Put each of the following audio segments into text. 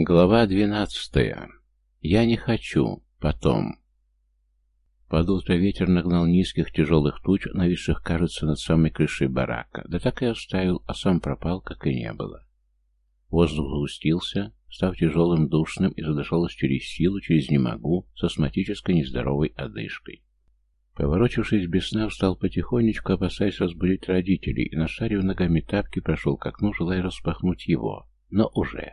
Глава двенадцатая. Я не хочу. Потом. Под утро ветер нагнал низких тяжелых туч, нависших, кажется, над самой крышей барака. Да так и оставил, а сам пропал, как и не было. Воздух сгустился, став тяжелым, душным, и задышалось через силу, через «не могу», с астматической нездоровой одышкой. Поворочившись без сна, встал потихонечку, опасаясь разбудить родителей, и, нашарив ногами тапки, прошел к окну, желая распахнуть его. Но уже.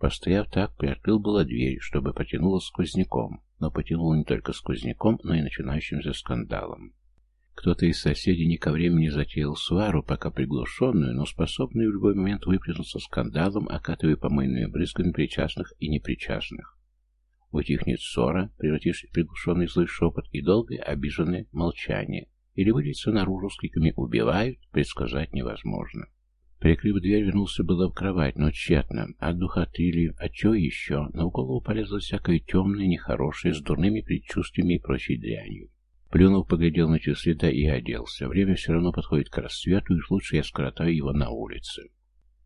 Постояв так, приоткрыл была дверь, чтобы потянуло сквозняком, но потянуло не только сквозняком, но и начинающимся скандалом. Кто-то из соседей не ко времени затеял свару, пока приглушенную, но способную в любой момент выплеснуться скандалом, окатывая помойными брызгами причастных и непричастных. Утихнет ссора, превратившись в приглушенный злой шепот и долгое обиженное молчание, или выльется наружу с криками «убивают», предсказать невозможно. Прикрыв дверь, вернулся было в кровать, но тщетно. От духоты или от чего еще, но голову полезло всякое темное, нехорошее, с дурными предчувствиями и прочей дрянью. Плюнув, поглядел на часы, да и оделся. Время все равно подходит к рассвету, и лучше я скоротаю его на улице.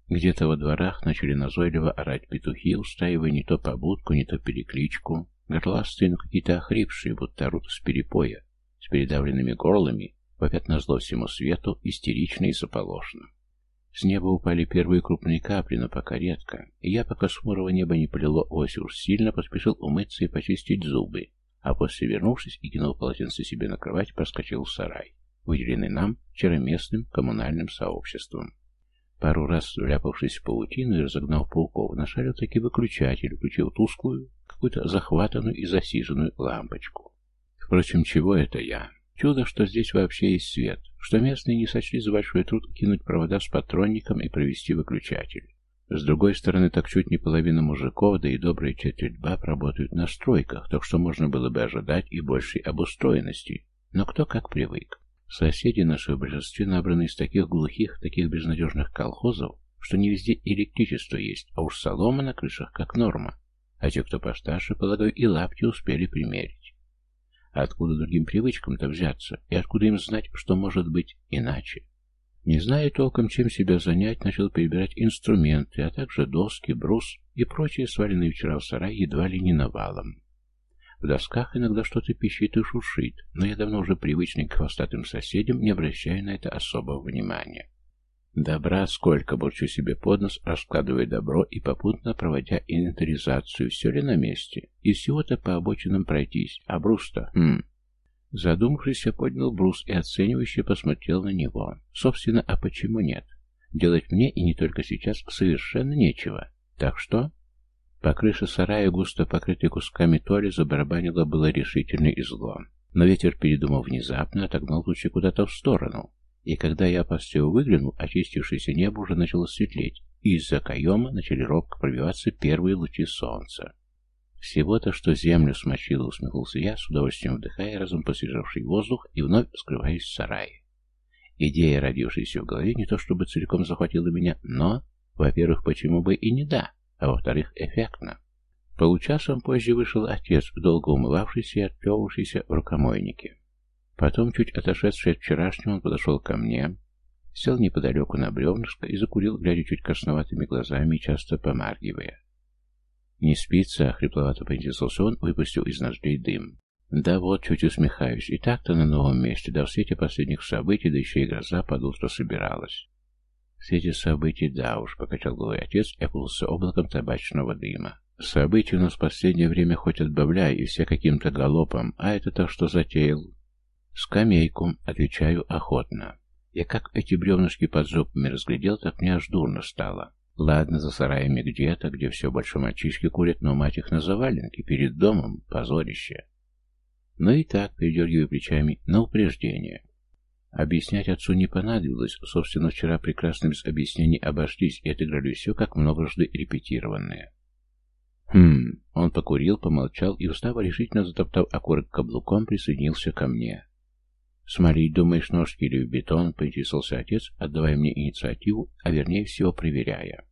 Где-то во дворах начали назойливо орать петухи, устраивая не то побудку, не то перекличку. Горластые, но какие-то охрипшие, будто орут с перепоя, с передавленными горлами, вопят на зло всему свету, истерично и заполошно. С неба упали первые крупные капли, но пока редко, и я, пока с хмурого неба не полило уж сильно, поспешил умыться и почистить зубы, а после, вернувшись и кинул полотенце себе на кровать, проскочил в сарай, выделенный нам вчера местным коммунальным сообществом. Пару раз вляпавшись в паутину и разогнав пауков, нашарил таки выключатель, включил тусклую, какую-то захватанную и засиженную лампочку. Впрочем, чего это я? Чудо, что здесь вообще есть свет, что местные не сочли за большой труд кинуть провода с патронником и провести выключатель. С другой стороны, так чуть не половина мужиков, да и добрая четверть баб работают на стройках, так что можно было бы ожидать и большей обустроенности. Но кто как привык. Соседи наши в большинстве набраны из таких глухих, таких безнадежных колхозов, что не везде электричество есть, а уж солома на крышах как норма. А те, кто постарше, полагаю, и лапти успели примерить. А откуда другим привычкам-то взяться? И откуда им знать, что может быть иначе? Не зная толком, чем себя занять, начал перебирать инструменты, а также доски, брус и прочие, сваленные вчера в сарай, едва ли не навалом. В досках иногда что-то пищит и шуршит, но я давно уже привычный к хвостатым соседям, не обращая на это особого внимания. Добра сколько, бурчу себе под нос, раскладывая добро и попутно проводя инвентаризацию, все ли на месте. И всего-то по обочинам пройтись, а брус-то, хм... Задумавшись, я поднял брус и оценивающе посмотрел на него. Собственно, а почему нет? Делать мне, и не только сейчас, совершенно нечего. Так что... По крыше сарая, густо покрытой кусками толи, забарабанило было решительный излом. Но ветер, передумав внезапно, отогнал лучи куда-то в сторону. И когда я опасливо выглянул, очистившееся небо уже начало светлеть, и из-за каема начали робко пробиваться первые лучи солнца. Всего-то, что землю смочило, усмехнулся я, с удовольствием вдыхая разом посвежевший воздух и вновь скрываясь в сарае. Идея, родившаяся в голове, не то чтобы целиком захватила меня, но, во-первых, почему бы и не да, а во-вторых, эффектно. Получасом позже вышел отец, долго умывавшийся и отплевавшийся в рукомойнике. Потом, чуть отошедший от вчерашнего, он подошел ко мне, сел неподалеку на бревнышко и закурил, глядя чуть красноватыми глазами часто помаргивая. «Не спится?» — хрипловато поинтересовался он, выпустил из ноздрей дым. «Да вот, чуть усмехаюсь. И так-то на новом месте, да в свете последних событий, да еще и гроза под утро собиралась». «В свете событий, да уж», — покачал головой отец и окунулся облаком табачного дыма. «События у нас в последнее время хоть отбавляй, и все каким-то галопом, а это-то что затеял?» «Скамейку», — отвечаю охотно. Я как эти бревнышки под зубами разглядел, так мне аж дурно стало. Ладно, за сараями где-то, где все больше мальчишки курят, но мать их на заваленке, перед домом, позорище. Ну и так, передергиваю плечами, на упреждение. Объяснять отцу не понадобилось, собственно, вчера прекрасно без объяснений обошлись и отыграли все как многожды репетированное. Хм, он покурил, помолчал и, устав решительно затоптав окурок каблуком, присоединился ко мне. «Смолить, думаешь, ножки или в бетон?» — поинтересовался отец, отдавая мне инициативу, а вернее всего проверяя.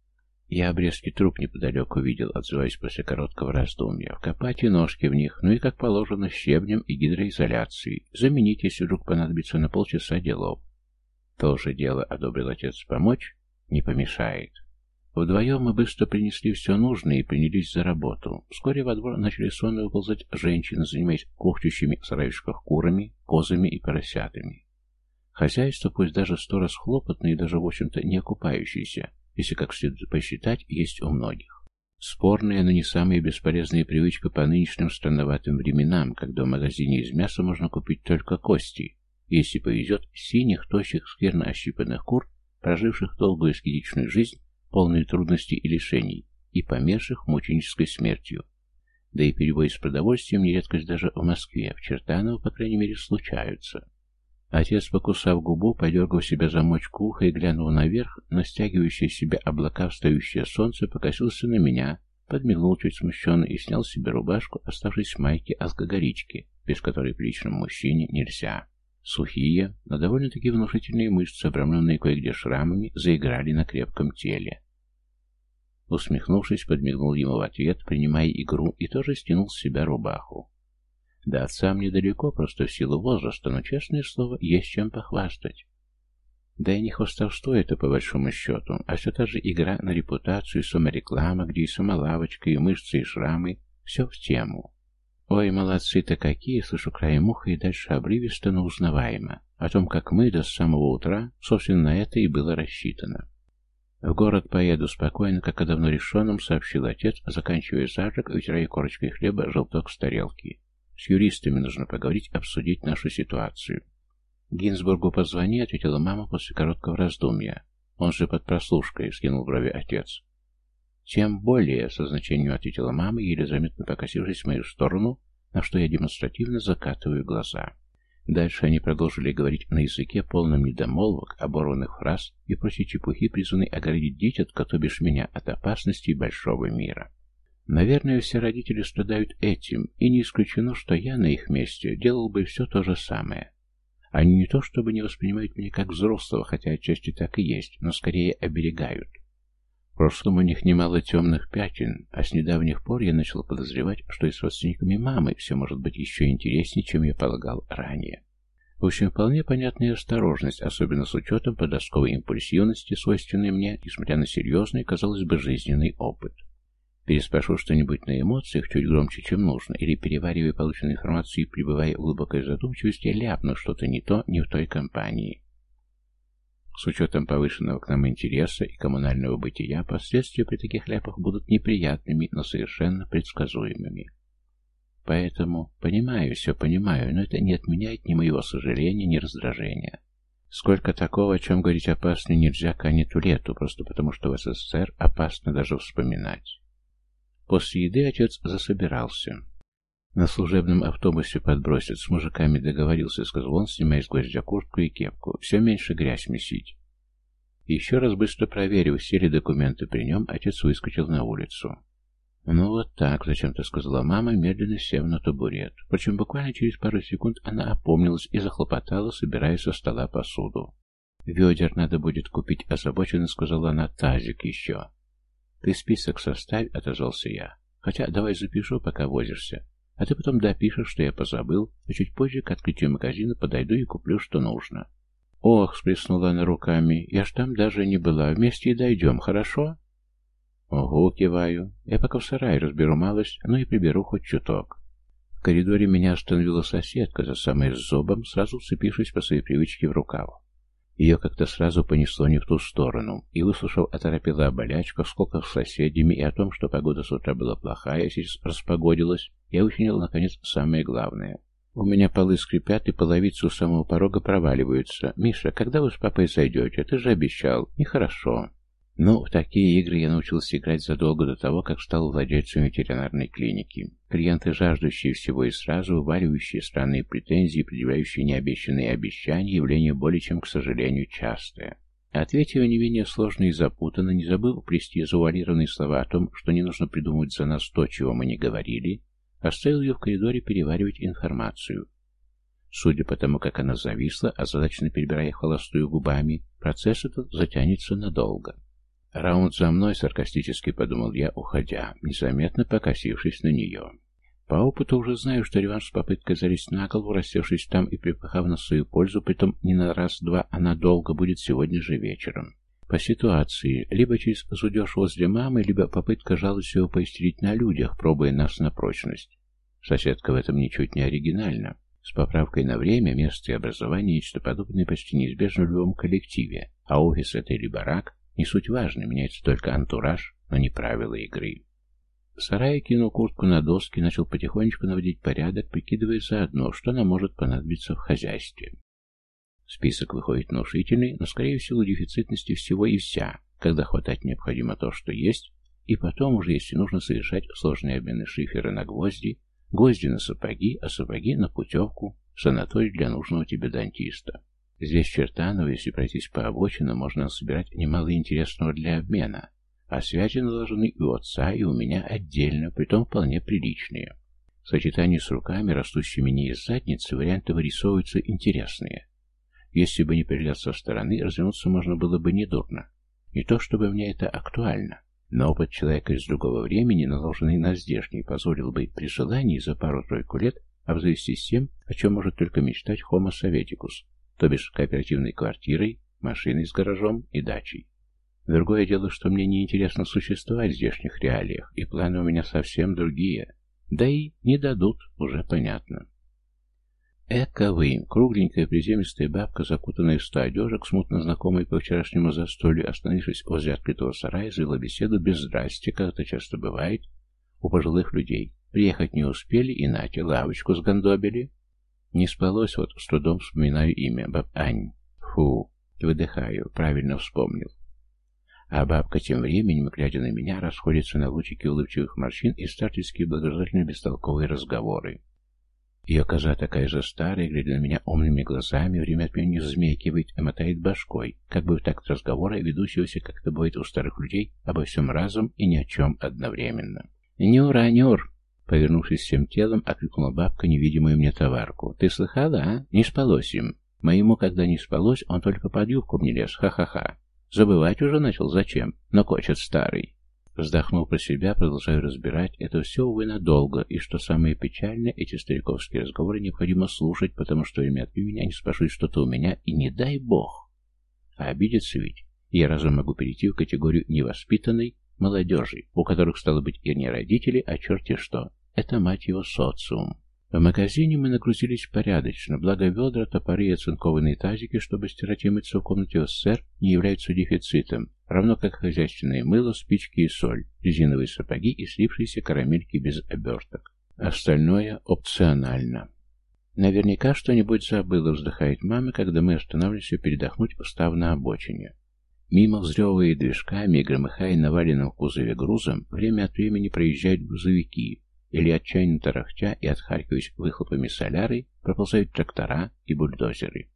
Я обрезки труп неподалеку видел, отзываясь после короткого раздумья. Вкопать и ножки в них, ну и, как положено, щебнем и гидроизоляцией. Заменить, если вдруг понадобится на полчаса делов. То же дело, одобрил отец, помочь не помешает. Вдвоем мы быстро принесли все нужное и принялись за работу. Вскоре во двор начали сонно выползать женщины, занимаясь кухчущими в сарайчиках курами, козами и поросятами. Хозяйство, пусть даже сто раз хлопотное и даже, в общем-то, не окупающееся, если как следует посчитать, есть у многих. Спорная, но не самая бесполезная привычка по нынешним странноватым временам, когда в магазине из мяса можно купить только кости, если повезет, синих, тощих, скверно ощипанных кур, проживших долгую эскетичную жизнь, полную трудностей и лишений, и померших мученической смертью. Да и перебои с продовольствием не редкость даже в Москве, в Чертаново, по крайней мере, случаются. Отец, покусав губу, подергал себя замочку уха и глянул наверх, на стягивающее себя облака встающее солнце, покосился на меня, подмигнул чуть смущенно и снял себе рубашку, оставшись в майке алкоголички, без которой приличному мужчине нельзя. Сухие, но довольно-таки внушительные мышцы, обрамленные кое-где шрамами, заиграли на крепком теле. Усмехнувшись, подмигнул ему в ответ, принимая игру, и тоже стянул с себя рубаху. Да отца мне далеко, просто в силу возраста, но, честное слово, есть чем похвастать. Да и не хвастовство это, по большому счету, а все та же игра на репутацию, самореклама, где и самолавочка, и мышцы, и шрамы, все в тему. Ой, молодцы-то какие, слышу краем уха и дальше обрывисто, но узнаваемо. О том, как мы до самого утра, собственно, на это и было рассчитано. В город поеду спокойно, как о давно решенном, сообщил отец, заканчивая завтрак, вытирая корочкой хлеба желток с тарелки. С юристами нужно поговорить, обсудить нашу ситуацию. Гинзбургу позвони, ответила мама после короткого раздумья. Он же под прослушкой, скинул брови отец. «Тем более», — со значением ответила мама, еле заметно покосившись в мою сторону, на что я демонстративно закатываю глаза. Дальше они продолжили говорить на языке, полном недомолвок, оборванных фраз и прочей чепухи, призванной оградить дитятка, то бишь меня, от опасностей большого мира. Наверное, все родители страдают этим, и не исключено, что я на их месте делал бы все то же самое. Они не то чтобы не воспринимают меня как взрослого, хотя отчасти так и есть, но скорее оберегают. В прошлом у них немало темных пятен, а с недавних пор я начал подозревать, что и с родственниками мамы все может быть еще интереснее, чем я полагал ранее. В общем, вполне понятная осторожность, особенно с учетом подростковой импульсивности, свойственной мне, несмотря на серьезный, казалось бы, жизненный опыт. Переспрошу что-нибудь на эмоциях чуть громче, чем нужно, или переваривая полученную информацию и пребывая в глубокой задумчивости, ляпну что-то не то, не в той компании. С учетом повышенного к нам интереса и коммунального бытия, последствия при таких ляпах будут неприятными, но совершенно предсказуемыми. Поэтому понимаю, все понимаю, но это не отменяет ни моего сожаления, ни раздражения. Сколько такого, о чем говорить опасно, нельзя канету лету, просто потому что в СССР опасно даже вспоминать. После еды отец засобирался. На служебном автобусе подбросят, с мужиками договорился, сказал он, снимая с гвоздя куртку и кепку. Все меньше грязь месить. Еще раз быстро проверив, все ли документы при нем, отец выскочил на улицу. «Ну вот так», — зачем-то сказала мама, медленно сев на табурет. Впрочем, буквально через пару секунд она опомнилась и захлопотала, собирая со стола посуду. «Ведер надо будет купить», — озабоченно сказала она, — «тазик еще». «Ты список составь», — отозвался я. «Хотя давай запишу, пока возишься. А ты потом допишешь, что я позабыл, а чуть позже к открытию магазина подойду и куплю, что нужно. Ох, сплеснула она руками, я ж там даже не была, вместе и дойдем, хорошо? Ого, киваю. Я пока в сарае разберу малость, ну и приберу хоть чуток. В коридоре меня остановила соседка за самой зобом, сразу вцепившись по своей привычке в рукав. Ее как-то сразу понесло не в ту сторону, и, выслушав, оторопела о болячках, скольких с соседями и о том, что погода с утра была плохая, сейчас распогодилась, я учинил, наконец, самое главное. У меня полы скрипят и половицы у самого порога проваливаются. «Миша, когда вы с папой зайдете? Ты же обещал. Нехорошо». Ну, в такие игры я научился играть задолго до того, как стал владельцем ветеринарной клиники. Клиенты, жаждущие всего и сразу, уваливающие странные претензии, предъявляющие необещанные обещания, явление более чем, к сожалению, частое. Ответив не менее сложно и запутанно, не забыл плести завуалированные слова о том, что не нужно придумывать за нас то, чего мы не говорили, оставил ее в коридоре переваривать информацию. Судя по тому, как она зависла, озадаченно перебирая холостую губами, процесс этот затянется надолго. «Раунд за мной», — саркастически подумал я, уходя, незаметно покосившись на нее. По опыту уже знаю, что реванш с попыткой залезть на голову, рассевшись там и припахав на свою пользу, притом не на раз-два, а надолго, будет сегодня же вечером. По ситуации, либо через зудеж возле мамы, либо попытка жалостливо поистерить на людях, пробуя нас на прочность. Соседка в этом ничуть не оригинальна. С поправкой на время, место и образование нечто подобное почти неизбежно в любом коллективе, а офис это или барак не суть важно, меняется только антураж, но не правила игры. Сарай кинул куртку на доски, начал потихонечку наводить порядок, прикидывая заодно, что нам может понадобиться в хозяйстве. Список выходит внушительный, но, скорее всего, дефицитности всего и вся, когда хватать необходимо то, что есть, и потом уже, если нужно совершать сложные обмены шифера на гвозди, гвозди на сапоги, а сапоги на путевку, санаторий для нужного тебе дантиста. Здесь, в Чертаново, если пройтись по обочинам, можно собирать немало интересного для обмена, а связи наложены и у отца, и у меня отдельно, притом вполне приличные. В сочетании с руками, растущими не из задницы, варианты вырисовываются интересные. Если бы не пригляд со стороны, развернуться можно было бы недурно. Не то чтобы мне это актуально, но опыт человека из другого времени, наложенный на здешний, позволил бы при желании за пару-тройку лет обзавестись тем, о чем может только мечтать Homo советикус, то бишь кооперативной квартирой, машиной с гаражом и дачей. Другое дело, что мне неинтересно существовать в здешних реалиях, и планы у меня совсем другие. Да и не дадут, уже понятно. Эка вы, кругленькая приземистая бабка, закутанная в сто одежек, смутно знакомая по вчерашнему застолью, остановившись возле открытого сарая, завела беседу без здрасти, как это часто бывает у пожилых людей. Приехать не успели, и нате, лавочку сгандобили. Не спалось, вот с трудом вспоминаю имя, баб Ань. Фу, выдыхаю, правильно вспомнил. А бабка тем временем, глядя на меня, расходится на лучики улыбчивых морщин и старческие благожелательно бестолковые разговоры. Ее коза такая же старая, глядя на меня умными глазами, время от времени взмекивает и мотает башкой, как бы в такт разговора, ведущегося, как это бывает у старых людей, обо всем разом и ни о чем одновременно. «Нюра, Нюр!» Повернувшись всем телом, окликнула бабка невидимую мне товарку. «Ты слыхала, а? Не спалось им. Моему, когда не спалось, он только под юбку мне лез. Ха-ха-ха. Забывать уже начал. Зачем? Но кочет старый». Вздохнув про себя, продолжаю разбирать, это все, увы, надолго, и что самое печальное, эти стариковские разговоры необходимо слушать, потому что время от времени они спрашивают что-то у меня, и не дай бог. А обидеться ведь. Я разом могу перейти в категорию невоспитанной молодежи, у которых стало быть и не родители, а черти что. Это, мать его, социум. В магазине мы нагрузились порядочно, благо ведра, топоры и оцинкованные тазики, чтобы стирать и мыться в комнате СССР, не являются дефицитом, равно как хозяйственное мыло, спички и соль, резиновые сапоги и слипшиеся карамельки без оберток. Остальное опционально. Наверняка что-нибудь забыла, вздыхает мама, когда мы останавливаемся передохнуть, устав на обочине. Мимо взрёвывая движками и громыхая наваленным в кузове грузом, время от времени проезжают грузовики, или отчаянно тарахтя и отхаркиваясь выхлопами соляры, проползают трактора и бульдозеры.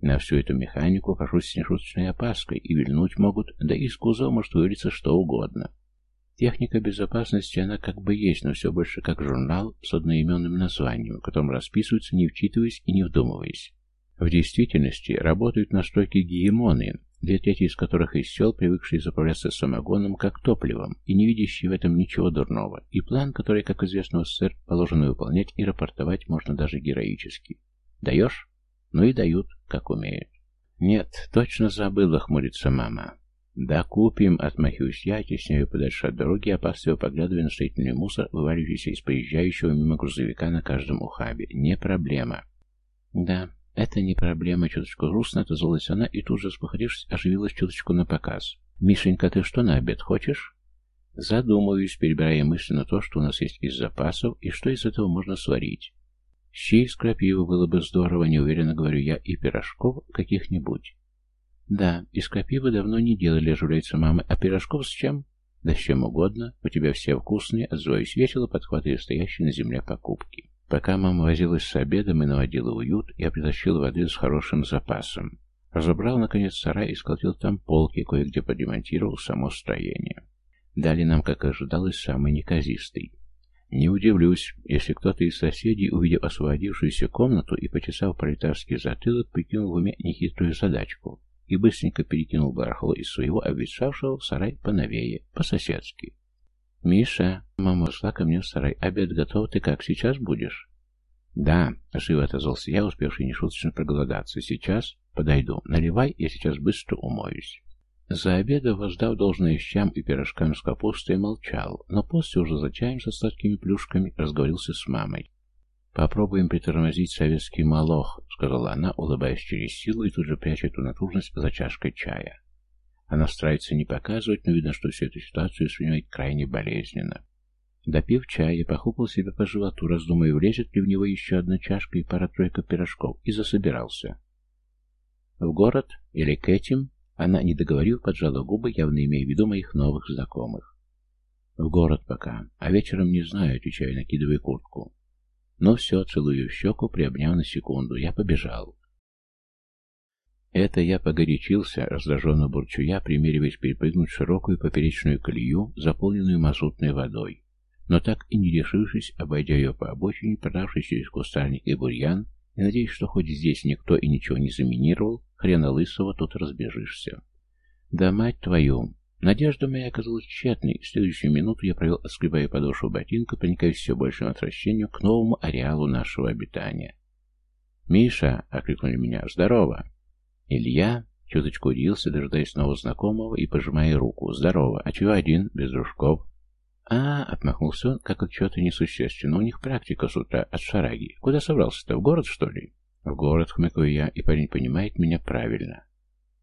На всю эту механику хожусь с нешуточной опаской, и вильнуть могут, да и кузова может вылиться что угодно. Техника безопасности, она как бы есть, но все больше как журнал с одноименным названием, в котором расписываются, не вчитываясь и не вдумываясь. В действительности работают настройки гегемоны, две трети из которых из сел, привыкшие заправляться самогоном как топливом и не видящие в этом ничего дурного, и план, который, как известно в СССР, положено выполнять и рапортовать можно даже героически. Даешь? Ну и дают, как умеют. Нет, точно забыла, хмурится мама. Да купим, отмахиваюсь я, тесняю подальше от дороги, опасливо поглядывая на строительный мусор, вываливающийся из проезжающего мимо грузовика на каждом ухабе. Не проблема. Да, «Это не проблема, чуточку грустно», — отозвалась она и тут же, спохотевшись, оживилась чуточку на показ. «Мишенька, ты что, на обед хочешь?» Задумываюсь, перебирая мысленно то, что у нас есть из запасов, и что из этого можно сварить. Щей с крапивы было бы здорово, неуверенно говорю я, и пирожков каких-нибудь. Да, из крапивы давно не делали, оживляется мама, а пирожков с чем? Да с чем угодно, у тебя все вкусные, отзываюсь весело, подхватывая стоящие на земле покупки. Пока мама возилась с обедом и наводила уют, я притащил воды с хорошим запасом. Разобрал, наконец, сарай и сколотил там полки, кое-где подремонтировал само строение. Дали нам, как ожидалось, самый неказистый. Не удивлюсь, если кто-то из соседей, увидев освободившуюся комнату и почесав пролетарский затылок, прикинул в уме нехитрую задачку и быстренько перекинул барахло из своего обветшавшего в сарай поновее, по-соседски. «Миша, мама ушла ко мне в сарай. Обед готов, ты как, сейчас будешь?» «Да», — живо отозвался я, успевший нешуточно проголодаться. «Сейчас подойду. Наливай, я сейчас быстро умоюсь». За обедом, воздав должное щам и пирожкам с капустой, молчал, но после уже за чаем со сладкими плюшками разговорился с мамой. «Попробуем притормозить советский молох», — сказала она, улыбаясь через силу и тут же пряча эту натужность за чашкой чая. Она старается не показывать, но видно, что всю эту ситуацию воспринимает крайне болезненно. Допив чая, похлопал себя по животу, раздумывая, влезет ли в него еще одна чашка и пара-тройка пирожков, и засобирался. В город или к этим она, не договорив, поджала губы, явно имея в виду моих новых знакомых. В город пока, а вечером не знаю, отвечаю, накидывая куртку. Ну все, целую в щеку, приобняв на секунду. Я побежал. Это я погорячился, раздраженно бурчу я, примериваясь перепрыгнуть широкую поперечную колею, заполненную мазутной водой но так и не решившись, обойдя ее по обочине, продавшись через кустарник и бурьян, и надеясь, что хоть здесь никто и ничего не заминировал, хрена лысого тут разбежишься. Да мать твою! Надежда моя оказалась тщетной, в следующую минуту я провел, отскребая подошву ботинка, проникаясь все большим отвращением к новому ареалу нашего обитания. «Миша!» — окликнули меня. «Здорово!» Илья чуточку удивился, дожидаясь нового знакомого и пожимая руку. «Здорово! А чего один, без дружков?» «А, — отмахнулся он, как от чего-то несущественно, — у них практика с утра от шараги. Куда собрался-то, в город, что ли?» «В город», — хмыкаю я, и парень понимает меня правильно.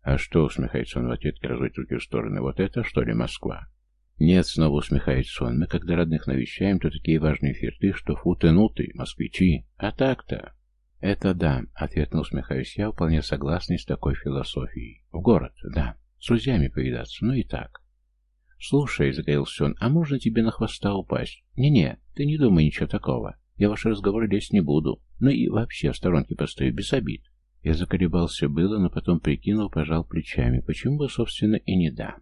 «А что?» — усмехается он в ответ и разводит руки в стороны. «Вот это, что ли, Москва?» «Нет», — снова усмехается он. «Мы, когда родных навещаем, то такие важные ферты, что футы-нуты, москвичи. А так-то...» «Это да», — ответно усмехаюсь я, вполне согласный с такой философией. «В город, да. С друзьями повидаться, ну и так». «Слушай», — загорелся он, — «а можно тебе на хвоста упасть?» «Не-не, ты не думай ничего такого. Я в ваши разговоры лезть не буду. Ну и вообще в сторонке постою, без обид». Я заколебался было, но потом прикинул, пожал плечами. Почему бы, собственно, и не да.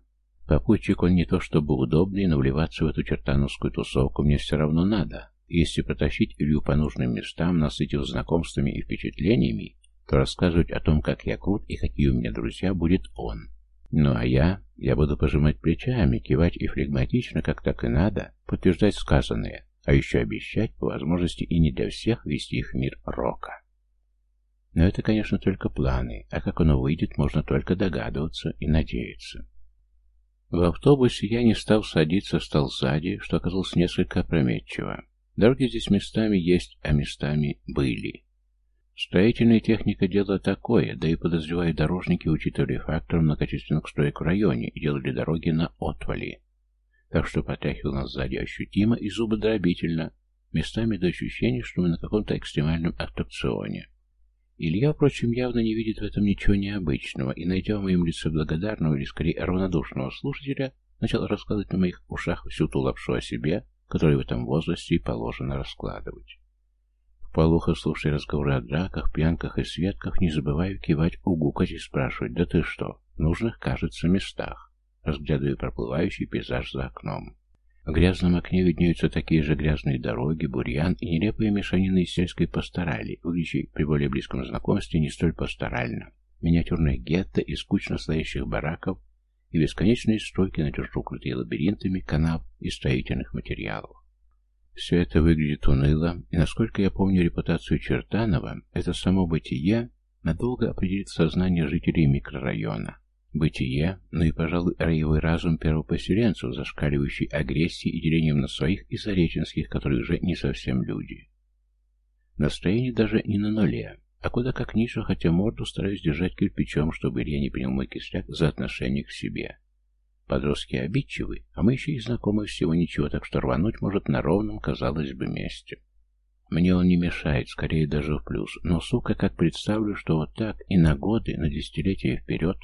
Попутчик он не то чтобы удобный, но вливаться в эту чертановскую тусовку мне все равно надо. Если протащить Илью по нужным местам, насытив знакомствами и впечатлениями, то рассказывать о том, как я крут и какие у меня друзья, будет он. Ну а я, я буду пожимать плечами, кивать и флегматично, как так и надо, подтверждать сказанное, а еще обещать, по возможности и не для всех, вести их в мир рока. Но это, конечно, только планы, а как оно выйдет, можно только догадываться и надеяться. В автобусе я, не стал садиться, стал сзади, что оказалось несколько опрометчиво. Дороги здесь местами есть, а местами были. Строительная техника – дело такое, да и, подозреваю, дорожники учитывали фактор многочисленных строек в районе и делали дороги на отвали. Так что потряхивал нас сзади ощутимо и зубодробительно, местами до ощущения, что мы на каком-то экстремальном аттракционе. Илья, впрочем, явно не видит в этом ничего необычного, и, найдя в моем лице благодарного или, скорее, равнодушного слушателя, начал раскладывать на моих ушах всю ту лапшу о себе, которую в этом возрасте и положено раскладывать. Полухо, слушая разговоры о драках, пьянках и светках, не забывая кивать, угукать и спрашивать, да ты что, в нужных, кажется, местах, разглядывая проплывающий пейзаж за окном. В грязном окне виднеются такие же грязные дороги, бурьян и нелепые мешанины из сельской пасторали, выглядящей при более близком знакомстве не столь пасторально. Миниатюрных гетто и скучно стоящих бараков и бесконечные стройки, надежно укрытые лабиринтами канав и строительных материалов. Все это выглядит уныло, и, насколько я помню репутацию Чертанова, это само бытие надолго определит сознание жителей микрорайона. Бытие, ну и, пожалуй, роевой разум первопоселенцев, зашкаливающий агрессией и делением на своих и зареченских, которые уже не совсем люди. Настроение даже не на нуле, а куда как ниже, хотя морду стараюсь держать кирпичом, чтобы Илья не принял мой кисляк за отношение к себе. Подростки обидчивы, а мы еще и знакомы всего ничего, так что рвануть может на ровном, казалось бы, месте. Мне он не мешает, скорее даже в плюс, но, сука, как представлю, что вот так и на годы, на десятилетия вперед,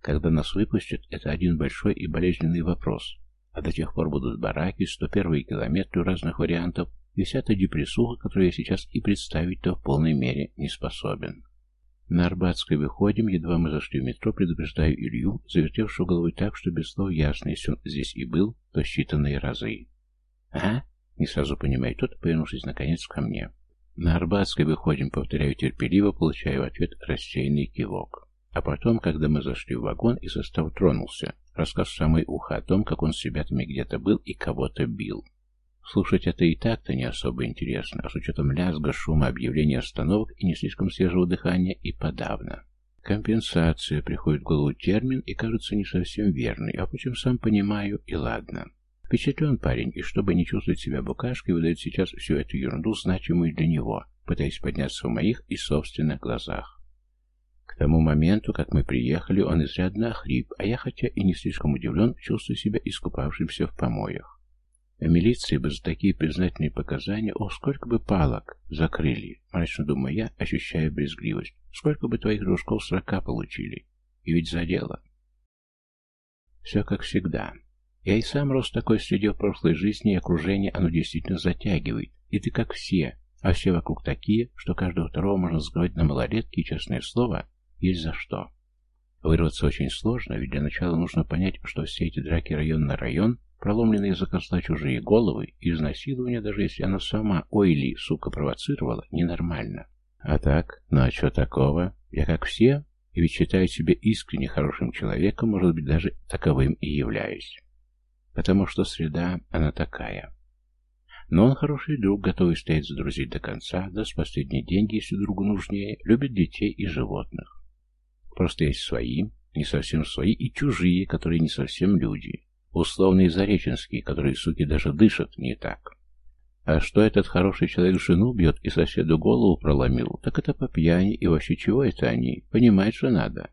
когда нас выпустят, это один большой и болезненный вопрос. А до тех пор будут бараки, 101 километры разных вариантов, и вся та депрессуха, которую я сейчас и представить-то в полной мере не способен. На Арбатской выходим, едва мы зашли в метро, предупреждаю Илью, завертевшую головой так, что без слов ясно, если он здесь и был, то считанные разы. «А?» — не сразу понимает тот, повернувшись наконец ко мне. «На Арбатской выходим», — повторяю терпеливо, получаю в ответ рассеянный кивок. А потом, когда мы зашли в вагон и состав тронулся, рассказ в самое ухо о том, как он с ребятами где-то был и кого-то бил. Слушать это и так-то не особо интересно, а с учетом лязга, шума, объявления остановок и не слишком свежего дыхания и подавно. Компенсация приходит в голову термин и кажется не совсем верный, а почему сам понимаю, и ладно. Впечатлен парень, и чтобы не чувствовать себя букашкой, выдает сейчас всю эту ерунду, значимую для него, пытаясь подняться в моих и собственных глазах. К тому моменту, как мы приехали, он изрядно охрип, а я, хотя и не слишком удивлен, чувствую себя искупавшимся в помоях. В милиции бы за такие признательные показания, о, сколько бы палок закрыли, мрачно думаю я, ощущая брезгливость, сколько бы твоих дружков срока получили. И ведь за дело. Все как всегда. Я и сам рос такой среди в прошлой жизни, и окружение оно действительно затягивает. И ты как все, а все вокруг такие, что каждого второго можно сговорить на малолетки, и, честное слово, есть за что. Вырваться очень сложно, ведь для начала нужно понять, что все эти драки район на район Проломленные за козла чужие головы, изнасилование, даже если она сама, ой ли, сука, провоцировала, ненормально. А так, ну а что такого? Я как все, и ведь считаю себя искренне хорошим человеком, может быть, даже таковым и являюсь. Потому что среда, она такая. Но он хороший друг, готовый стоять за друзей до конца, даст последние деньги, если другу нужнее, любит детей и животных. Просто есть свои, не совсем свои, и чужие, которые не совсем люди. Условные зареченские, которые, суки, даже дышат не так. А что этот хороший человек жену бьет и соседу голову проломил, так это по пьяни, и вообще чего это они? Понимать же надо.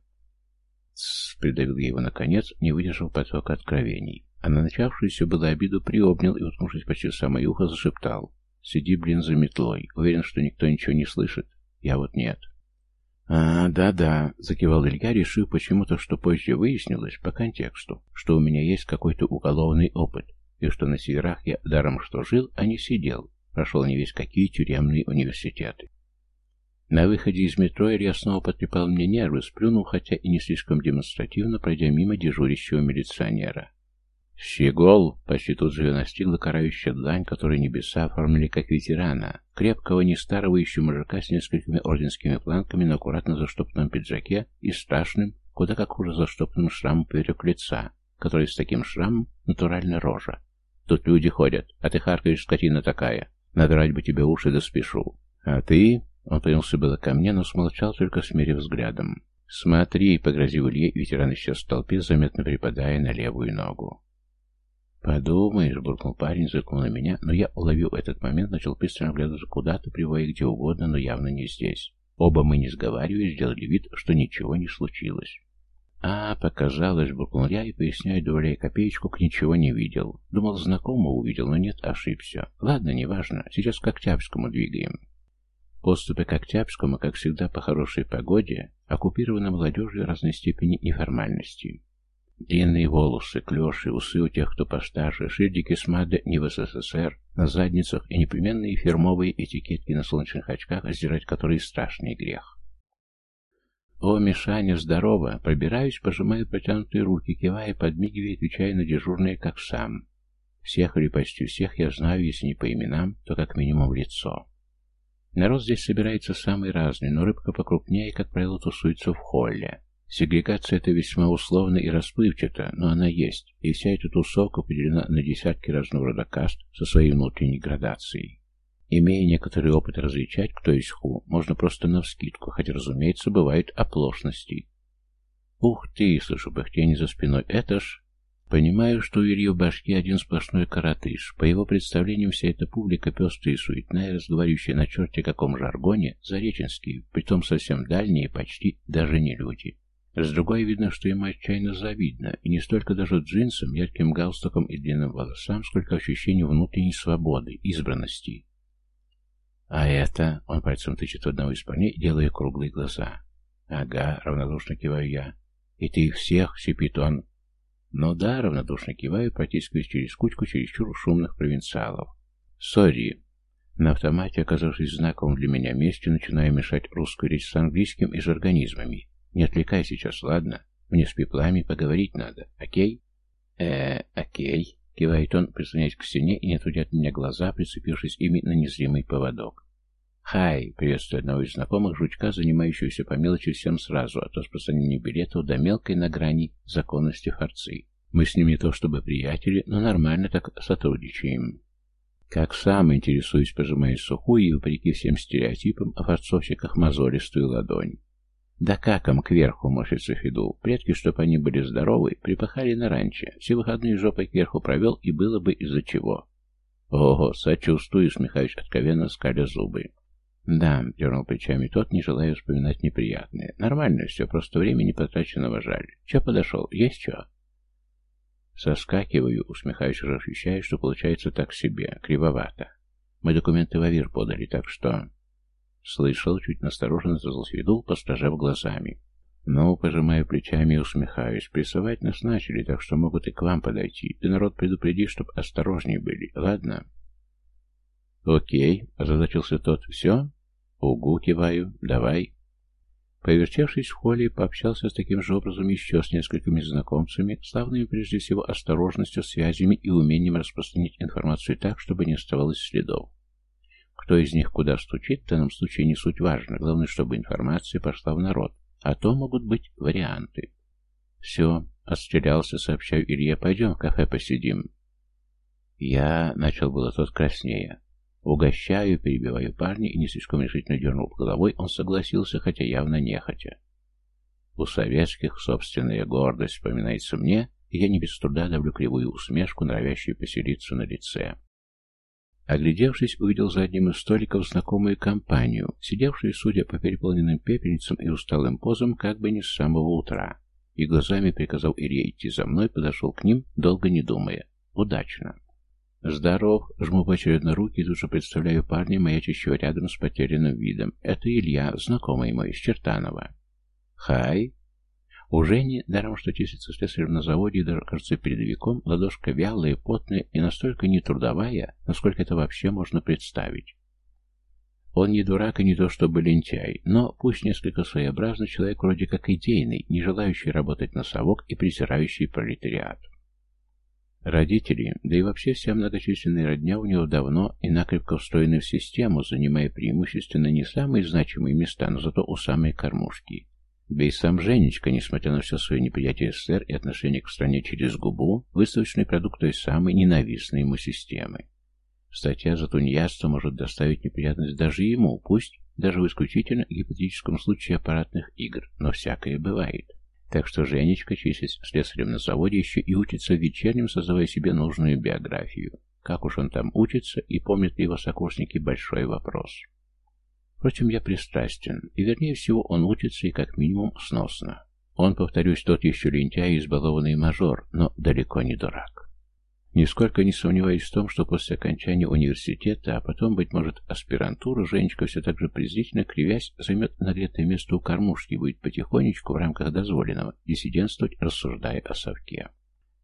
Тссс, придавил его наконец, не выдержал потока откровений. А на начавшуюся было обиду приобнял и, уткнувшись почти в самое ухо, зашептал. «Сиди, блин, за метлой. Уверен, что никто ничего не слышит. Я вот нет». «А, да-да», — закивал Илья, решив почему-то, что позже выяснилось, по контексту, что у меня есть какой-то уголовный опыт, и что на северах я даром что жил, а не сидел, прошел не весь какие тюремные университеты. На выходе из метро Илья снова потрепал мне нервы, сплюнул, хотя и не слишком демонстративно, пройдя мимо дежурящего милиционера. Щегол почти тут же настигла карающая длань, которую небеса оформили как ветерана, крепкого, не старого еще мужика с несколькими орденскими планками на аккуратно заштопанном пиджаке и страшным, куда как хуже заштопанным шрамом поверх лица, который с таким шрамом натурально рожа. Тут люди ходят, а ты харкаешь, скотина такая. Надрать бы тебе уши да спешу. А ты... Он повернулся было ко мне, но смолчал, только смерив взглядом. «Смотри», — погрозил Илье, ветеран исчез в толпе, заметно припадая на левую ногу. «Подумаешь», — буркнул парень, зыркнул на меня, но я, уловив этот момент, начал пристально оглядываться куда-то, приводя где угодно, но явно не здесь. Оба мы, не сговариваясь, сделали вид, что ничего не случилось. «А, показалось», — буркнул я и, поясняя, добавляя копеечку, к ничего не видел. Думал, знакомого увидел, но нет, ошибся. Ладно, неважно, сейчас к Октябрьскому двигаем. Поступы к Октябрьскому, как всегда, по хорошей погоде, оккупированы молодежью разной степени неформальности. Длинные волосы, клеши, усы у тех, кто постарше, шильдики с МАДа не в СССР, на задницах и непременные фирмовые этикетки на солнечных очках, сдирать которые страшный грех. «О, Мишаня, здорово!» Пробираюсь, пожимаю протянутые руки, кивая, подмигивая, отвечая на дежурные, как сам. Всех или почти всех я знаю, если не по именам, то как минимум в лицо. Народ здесь собирается самый разный, но рыбка покрупнее, как правило, тусуется в холле. Сегрегация это весьма условно и расплывчато, но она есть, и вся эта тусовка поделена на десятки разного рода каст со своей внутренней градацией. Имея некоторый опыт различать, кто есть ху, можно просто навскидку, хотя, разумеется, бывают оплошности. «Ух ты!» — слышу пыхтение за спиной. «Это ж...» Понимаю, что у Ильи в башке один сплошной коротыш. По его представлениям, вся эта публика пестрая и суетная, разговаривающая на черте каком жаргоне, зареченские, притом совсем дальние, почти даже не люди. С другой видно, что ему отчаянно завидно, и не столько даже джинсам, ярким галстуком и длинным волосам, сколько ощущению внутренней свободы, избранности. А это, он пальцем тычет в одного из парней, делая круглые глаза. Ага, равнодушно киваю я. И ты их всех, сипит он. Ну да, равнодушно киваю, протискиваясь через кучку чересчур шумных провинциалов. Сори. На автомате, оказавшись знаковым для меня месте, начинаю мешать русскую речь с английским и жаргонизмами. Не отвлекай сейчас, ладно? Мне с пеплами поговорить надо, окей? э окей. Кивает он, прислоняясь к стене и не отводя от меня глаза, прицепившись ими на незримый поводок. «Хай!» — приветствую одного из знакомых жучка, занимающегося по мелочи всем сразу, от распространения билетов до мелкой на грани законности форцы. Мы с ним не то чтобы приятели, но нормально так сотрудничаем. Как сам интересуюсь, пожимая сухую и, вопреки всем стереотипам, о форцовщиках мозолистую ладонь. Да как им кверху, морщится Фиду. Предки, чтоб они были здоровы, припахали на ранче. Все выходные жопой кверху провел, и было бы из-за чего. Ого, сочувствую, усмехаюсь откровенно, скаля зубы. Да, дернул плечами тот, не желая вспоминать неприятное. Нормально все, просто времени потраченного жаль. Че подошел? Есть что? Соскакиваю, усмехаюсь, ощущая, что получается так себе, кривовато. Мы документы в АВИР подали, так что... Слышал, чуть настороженно зазведул, постражав глазами. Но, пожимая плечами и усмехаюсь, прессовать нас начали, так что могут и к вам подойти. Ты, народ, предупреди, чтоб осторожнее были, ладно? Окей, озадачился тот. Все? Угу, киваю. Давай. Повертевшись в холле, пообщался с таким же образом еще с несколькими знакомцами, славными прежде всего осторожностью, связями и умением распространить информацию так, чтобы не оставалось следов. Кто из них куда стучит, в данном случае не суть важно. Главное, чтобы информация пошла в народ. А то могут быть варианты. Все, отстрелялся, сообщаю Илье, пойдем в кафе посидим. Я начал было тот краснее. Угощаю, перебиваю парня и не слишком решительно дернул головой, он согласился, хотя явно нехотя. У советских собственная гордость вспоминается мне, и я не без труда давлю кривую усмешку, норовящую поселиться на лице. Оглядевшись, увидел за одним из столиков знакомую компанию, сидевшую, судя по переполненным пепельницам и усталым позам, как бы не с самого утра. И глазами приказал Илье идти за мной, подошел к ним, долго не думая. Удачно. Здоров, жму поочередно руки и тут же представляю парня, маячащего рядом с потерянным видом. Это Илья, знакомый мой, из Чертанова. Хай, у Жени, даром что числится слесарем на заводе и даже, кажется, передовиком, ладошка вялая, потная и настолько нетрудовая, насколько это вообще можно представить. Он не дурак и не то чтобы лентяй, но пусть несколько своеобразный человек вроде как идейный, не желающий работать на совок и презирающий пролетариат. Родители, да и вообще вся многочисленная родня у него давно и накрепко встроены в систему, занимая преимущественно не самые значимые места, но зато у самой кормушки. Да и сам Женечка, несмотря на все свое неприятие СССР и отношение к стране через губу, выставочный продукт той самой ненавистной ему системы. Статья за тунеядство может доставить неприятность даже ему, пусть даже в исключительно гипотетическом случае аппаратных игр, но всякое бывает. Так что Женечка, числится слесарем на заводе, еще и учится в вечернем, создавая себе нужную биографию. Как уж он там учится, и помнят ли его сокурсники, большой вопрос. Впрочем, я пристрастен, и вернее всего он учится и как минимум сносно. Он, повторюсь, тот еще лентяй и избалованный мажор, но далеко не дурак. Нисколько не сомневаюсь в том, что после окончания университета, а потом, быть может, аспирантуру, Женечка все так же презрительно кривясь займет нагретое место у кормушки и будет потихонечку в рамках дозволенного диссидентствовать, рассуждая о совке.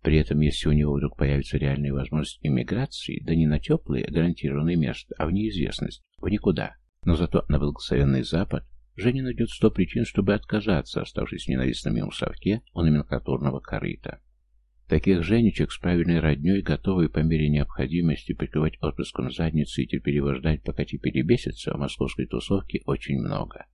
При этом, если у него вдруг появится реальная возможность иммиграции, да не на теплое гарантированное место, а в неизвестность, в никуда, но зато на благословенный Запад Женя найдет сто причин, чтобы отказаться, оставшись в ненавистном ему совке у номенклатурного корыта. Таких Женечек с правильной родней, готовые по мере необходимости прикрывать отпуском задницы и терпеливо ждать, пока те перебесятся, в московской тусовке очень много.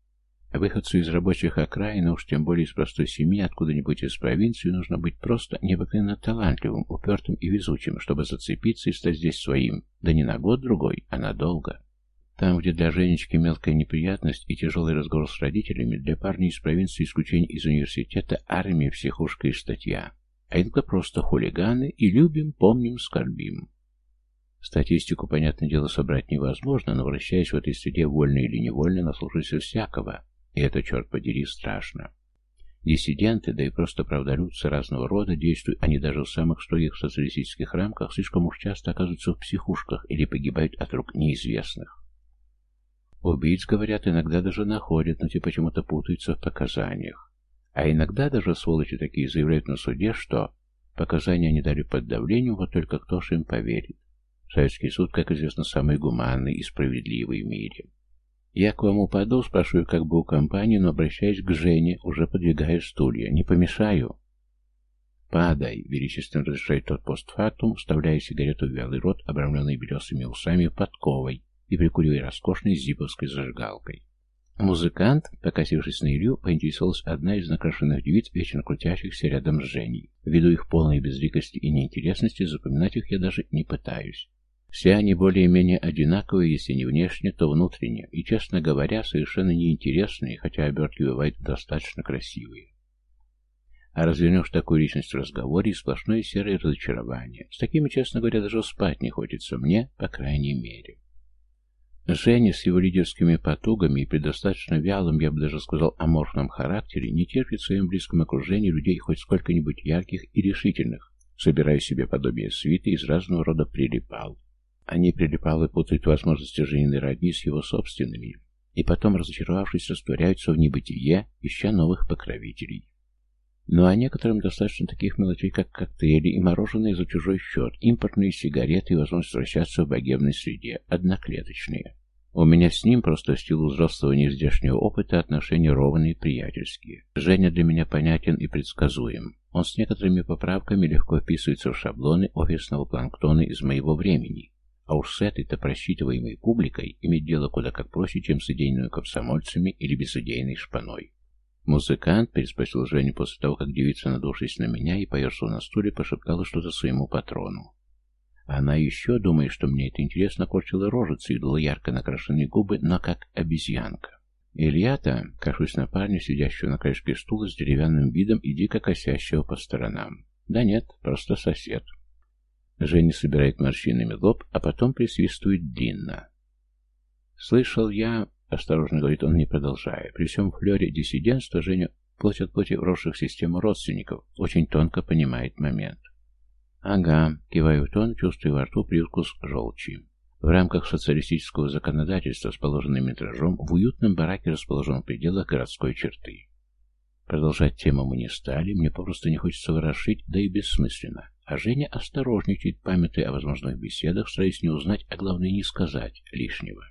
Выходцу из рабочих окраин, а уж тем более из простой семьи, откуда-нибудь из провинции, нужно быть просто необыкновенно талантливым, упертым и везучим, чтобы зацепиться и стать здесь своим, да не на год-другой, а надолго. Там, где для Женечки мелкая неприятность и тяжелый разговор с родителями, для парней из провинции исключение из университета, армия, психушка и статья. А иногда просто хулиганы и любим, помним, скорбим. Статистику, понятное дело, собрать невозможно, но вращаясь в этой среде вольно или невольно, наслушаешься всякого, и это, черт подери, страшно. Диссиденты, да и просто правдолюбцы разного рода, действуют они даже в самых строгих социалистических рамках, слишком уж часто оказываются в психушках или погибают от рук неизвестных. Убийц, говорят, иногда даже находят, но те почему-то путаются в показаниях. А иногда даже сволочи такие заявляют на суде, что показания они дали под давлением, вот только кто же им поверит. Советский суд, как известно, самый гуманный и справедливый в мире. Я к вам упаду, спрашиваю как бы у компании, но обращаюсь к Жене, уже подвигая стулья. Не помешаю? «Падай!» — величественно разрешает тот постфактум, вставляя сигарету в вялый рот, обрамленный белесыми усами подковой, и прикуривая роскошной зиповской зажигалкой. Музыкант, покосившись на Илью, поинтересовалась одна из накрашенных девиц, вечно крутящихся рядом с Женей. Ввиду их полной безликости и неинтересности, запоминать их я даже не пытаюсь. Все они более-менее одинаковые, если не внешне, то внутренне, и, честно говоря, совершенно неинтересные, хотя обертки бывают достаточно красивые. А развернешь такую личность в разговоре, и сплошное серое разочарование. С такими, честно говоря, даже спать не хочется мне, по крайней мере. Женя с его лидерскими потугами и при достаточно вялом, я бы даже сказал, аморфном характере не терпит в своем близком окружении людей хоть сколько-нибудь ярких и решительных, собирая себе подобие свиты из разного рода прилипал. Они прилипалы путают возможности Жениной родни с его собственными, и потом, разочаровавшись, растворяются в небытие, ища новых покровителей. Ну а некоторым достаточно таких мелочей, как коктейли и мороженое за чужой счет, импортные сигареты и возможность вращаться в богемной среде, одноклеточные. У меня с ним просто в силу взрослого нездешнего опыта отношения ровные и приятельские. Женя для меня понятен и предсказуем. Он с некоторыми поправками легко вписывается в шаблоны офисного планктона из моего времени. А уж с этой-то просчитываемой публикой иметь дело куда как проще, чем с идейными комсомольцами или безыдейной шпаной. Музыкант переспросил Женю после того, как девица, надувшись на меня и поерзала на стуле, пошептала что-то своему патрону. Она еще, думая, что мне это интересно, корчила рожицы и дула ярко накрашенные губы, но как обезьянка. Илья-то, кашусь на парня, сидящего на краешке стула с деревянным видом и дико косящего по сторонам. Да нет, просто сосед. Женя собирает морщинами лоб, а потом присвистывает длинно. Слышал я, Осторожно говорит он, не продолжая. При всем флере диссидентства Женя плоть от плоти вросших систему родственников очень тонко понимает момент. Ага, киваю в тон, чувствую во рту привкус желчи. В рамках социалистического законодательства с положенным метражом в уютном бараке расположен в пределах городской черты. Продолжать тему мы не стали, мне попросту не хочется ворошить, да и бессмысленно. А Женя осторожничает, памятуя о возможных беседах, стараясь не узнать, а главное не сказать лишнего.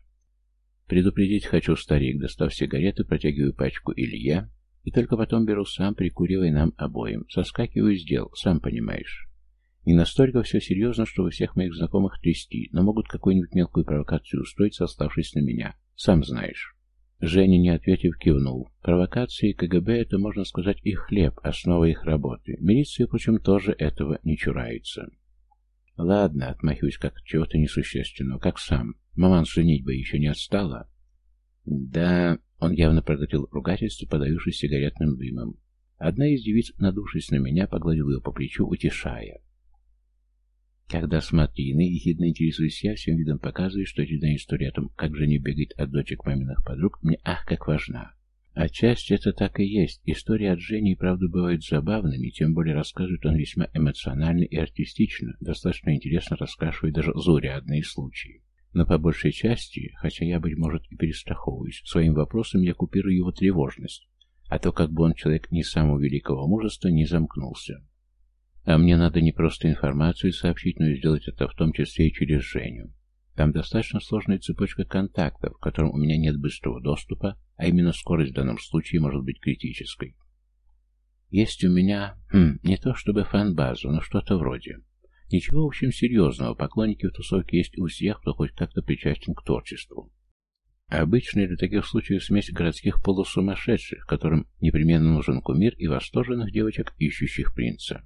Предупредить хочу, старик, достав сигареты, протягиваю пачку Илья, и только потом беру сам, прикуривая нам обоим. Соскакиваю с дел, сам понимаешь. Не настолько все серьезно, чтобы всех моих знакомых трясти, но могут какую-нибудь мелкую провокацию устроить, сославшись на меня. Сам знаешь. Женя, не ответив, кивнул. Провокации КГБ — это, можно сказать, их хлеб, основа их работы. Милиция, впрочем, тоже этого не чурается. Ладно, отмахиваюсь как чего-то несущественного, как сам. Маман с женитьбой еще не отстала? Да, он явно проглотил ругательство, подавившись сигаретным дымом. Одна из девиц, надувшись на меня, погладила его по плечу, утешая. Когда с Матриной, ехидно интересуюсь я, всем видом показываю, что о том, как Женя бегает от дочек маминых подруг, мне ах, как важна. Отчасти это так и есть. Истории от Жени и правда бывают забавными, тем более рассказывает он весьма эмоционально и артистично, достаточно интересно раскрашивает даже заурядные случаи. Но по большей части, хотя я, быть может, и перестраховываюсь, своим вопросом я купирую его тревожность, а то как бы он человек не самого великого мужества не замкнулся. А мне надо не просто информацию сообщить, но и сделать это в том числе и через Женю. Там достаточно сложная цепочка контактов, к которым у меня нет быстрого доступа, а именно скорость в данном случае может быть критической. Есть у меня, хм, не то чтобы фан-база, но что-то вроде. Ничего, в общем, серьезного. Поклонники в тусовке есть у всех, кто хоть как-то причастен к творчеству. Обычная для таких случаев смесь городских полусумасшедших, которым непременно нужен кумир, и восторженных девочек, ищущих принца.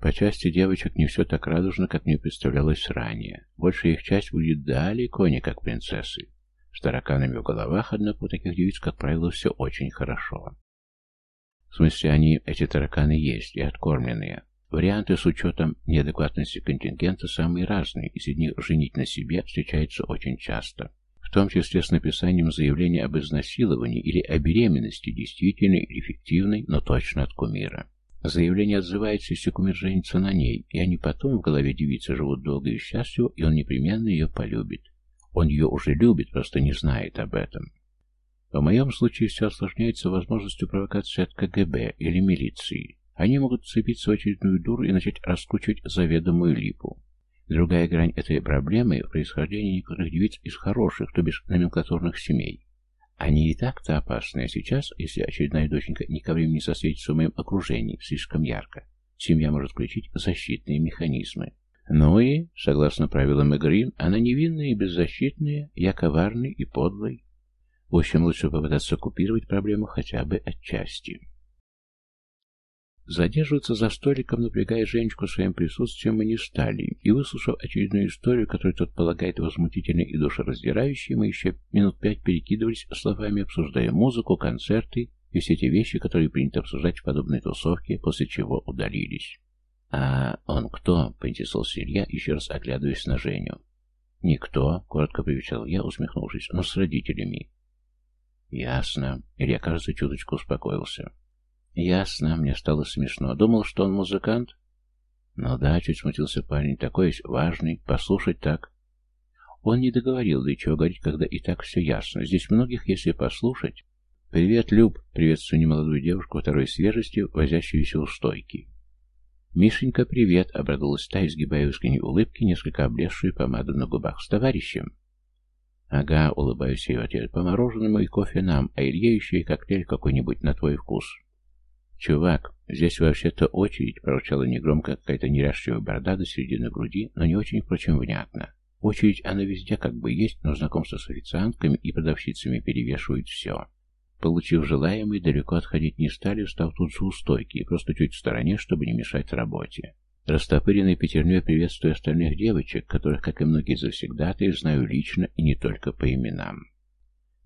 По части девочек не все так радужно, как мне представлялось ранее. Большая их часть будет далеко не как принцессы. С тараканами в головах, однако, у таких девиц, как правило, все очень хорошо. В смысле, они, эти тараканы, есть и откормленные. Варианты с учетом неадекватности контингента самые разные, и среди женить на себе встречается очень часто. В том числе с написанием заявления об изнасиловании или о беременности, действительной или фиктивной, но точно от кумира. Заявление отзывается, если кумир женится на ней, и они потом в голове девицы живут долго и счастливо, и он непременно ее полюбит. Он ее уже любит, просто не знает об этом. В моем случае все осложняется возможностью провокации от КГБ или милиции. Они могут цепиться в очередную дуру и начать раскручивать заведомую липу. Другая грань этой проблемы – происхождение некоторых девиц из хороших, то бишь номенклатурных семей. Они и так-то опасны, а сейчас, если очередная доченька ни ко времени сосветится в моем окружении слишком ярко, семья может включить защитные механизмы. Ну и, согласно правилам игры, она невинная и беззащитная, я коварный и подлый. В общем, лучше попытаться купировать проблему хотя бы отчасти. Задерживаться за столиком, напрягая Женечку своим присутствием, мы не стали, и, выслушав очередную историю, которую тот полагает возмутительной и душераздирающей, мы еще минут пять перекидывались словами, обсуждая музыку, концерты и все те вещи, которые принято обсуждать в подобной тусовке, после чего удалились. «А он кто?» — поинтересовался Илья, еще раз оглядываясь на Женю. «Никто», — коротко привечал я, усмехнувшись, — «но с родителями». «Ясно». Илья, кажется, чуточку успокоился. Ясно, мне стало смешно. Думал, что он музыкант? Ну да, чуть смутился парень. Такой важный. Послушать так. Он не договорил, да и чего говорить, когда и так все ясно. Здесь многих, если послушать... «Привет, Люб!» — приветствую немолодую девушку второй свежести, возящуюся у стойки. «Мишенька, привет!» — обрадовалась та, изгибая искренней улыбки несколько облезшую помаду на губах. «С товарищем!» «Ага», — улыбаюсь ей в ответ. «По мороженому и кофе нам, а Илье еще и коктейль какой-нибудь на твой вкус». «Чувак, здесь вообще-то очередь», — прорычала негромко какая-то неряшливая борода до середины груди, но не очень, впрочем, внятно. Очередь она везде как бы есть, но знакомство с официантками и продавщицами перевешивает все. Получив желаемое, далеко отходить не стали, став тут же у стойки и просто чуть в стороне, чтобы не мешать работе. Растопыренной пятерней приветствую остальных девочек, которых, как и многие завсегдатые, знаю лично и не только по именам.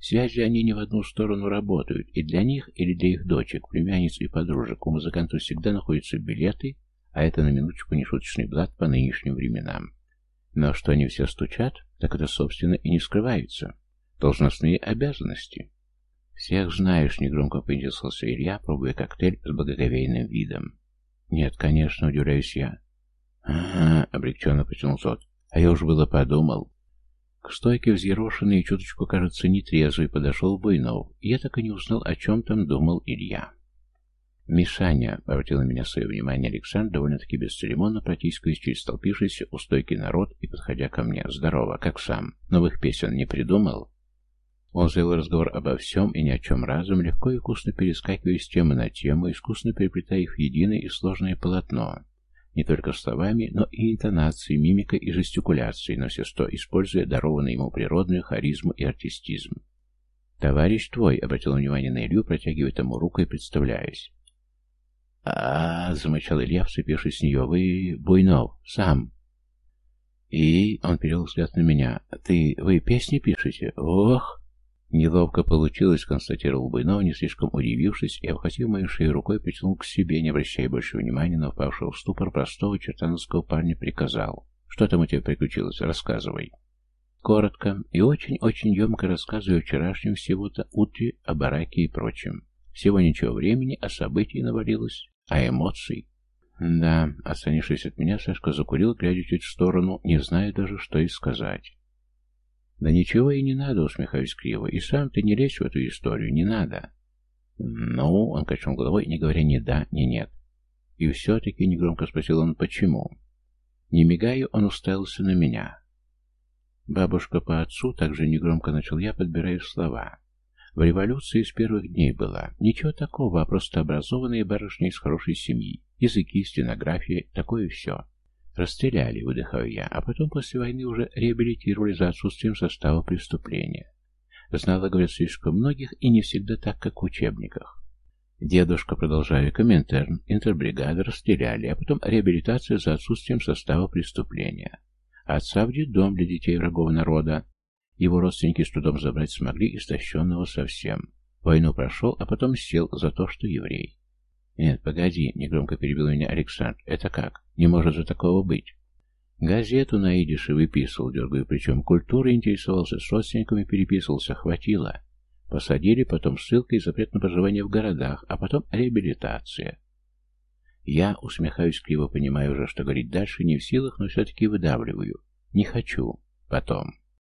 Связи они не в одну сторону работают, и для них или для их дочек, племянниц и подружек у музыкантов всегда находятся билеты, а это на минуточку нешуточный блат по нынешним временам. Но что они все стучат, так это, собственно, и не скрывается. Должностные обязанности. «Всех знаешь», — негромко поинтересовался Илья, пробуя коктейль с благоговейным видом. «Нет, конечно, удивляюсь я». «Ага», — облегченно потянул тот. «А я уж было подумал». К стойке взъерошенный и чуточку, кажется, нетрезвый подошел Буйнов, я так и не узнал, о чем там думал Илья. «Мишаня», — обратил меня свое внимание Александр, довольно-таки бесцеремонно протискиваясь через столпившийся у стойки народ и подходя ко мне. «Здорово, как сам? Новых песен не придумал?» Он завел разговор обо всем и ни о чем разом, легко и вкусно перескакивая с темы на тему, искусно переплетая их в единое и сложное полотно, не только словами, но и интонацией, мимикой и жестикуляцией, но все сто, используя дарованную ему природную харизму и артистизм. «Товарищ твой», — обратил внимание на Илью, протягивая ему руку и представляясь. а, -а, -а замычал Илья, вцепившись с нее, — «вы Буйнов, сам». «И...» — он перевел взгляд на меня. «Ты... вы песни пишете? Ох!» Неловко получилось, констатировал Буйнов, не слишком удивившись, и, обхватив мою шею рукой, притянул к себе, не обращая больше внимания на впавшего в ступор простого чертановского парня, приказал. «Что там у тебя приключилось? Рассказывай». Коротко и очень-очень емко рассказываю о вчерашнем всего-то утре, о бараке и прочем. Всего ничего времени, а событий навалилось, а эмоций. Да, оценившись от меня, Сашка закурил, глядя чуть в сторону, не зная даже, что и сказать. «Да ничего и не надо», — усмехаюсь криво. «И сам ты не лезь в эту историю, не надо». «Ну», — он качнул головой, не говоря ни да, ни нет. И все-таки негромко спросил он, почему. Не мигая, он уставился на меня. Бабушка по отцу, также негромко начал я, подбирая слова. В революции с первых дней была. Ничего такого, а просто образованные барышни из хорошей семьи. Языки, стенография, такое все. Расстреляли, выдыхаю я, а потом после войны уже реабилитировали за отсутствием состава преступления. Знала, говорят, слишком многих и не всегда так, как в учебниках. Дедушка, продолжая, Коминтерн, интербригады расстреляли, а потом реабилитация за отсутствием состава преступления. Отца в детдом для детей врагов народа. Его родственники с трудом забрать смогли истощенного совсем. Войну прошел, а потом сел за то, что еврей. «Нет, погоди», — негромко перебил меня Александр. «Это как? Не может же такого быть». Газету на идише выписывал, дергая причем культурой интересовался, с родственниками переписывался, хватило. Посадили, потом ссылка и запрет на проживание в городах, а потом реабилитация. Я усмехаюсь криво, понимаю уже, что говорить дальше не в силах, но все-таки выдавливаю. Не хочу. Потом.